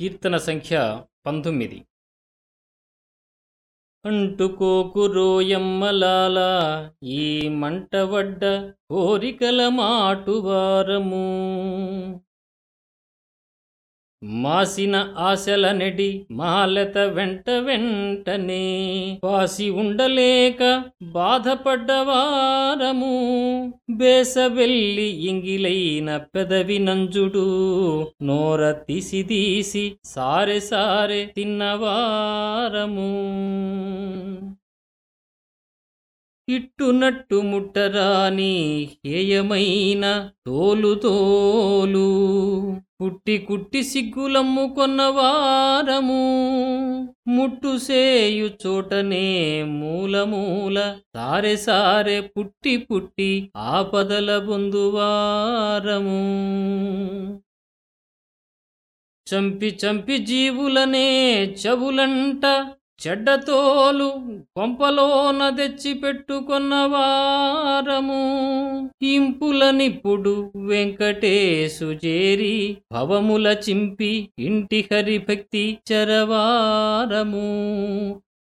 కీర్తన సంఖ్య పంతొమ్మిది. అంటుకోకు రోయమ్మలాల ఈ మంటవడ్డ కోరికల మాటువారము మాసిన ఆశలనెడి మాలత వెంట వెంటనే వాసి ఉండలేక బాధపడ్డవారము. బేసవెల్లి ఇంగిలైన పెదవి నంజుడు నోర తీసి తీసి సారె సారె తిన్నవారము. ఇట్టునట్టు ముట్టరాని హేయమైన తోలు తోలు కుట్టి కుట్టి సిగ్గులమ్ముకొన్న వారము. ముట్టుసేయు చోటనే మూలమూల మూల సారె సారె పుట్టి పుట్టి ఆపదల బొందువారము చంపి చంపి జీవులనే చెవులంట చెడ్డతోలు కొంపలోన తెచ్చి పెట్టుకొన్నవారము ఇంపులనిప్పుడు వెంకటేశు చేరి భవముల చింపి ఇంటి హరిభక్తి చరవారము.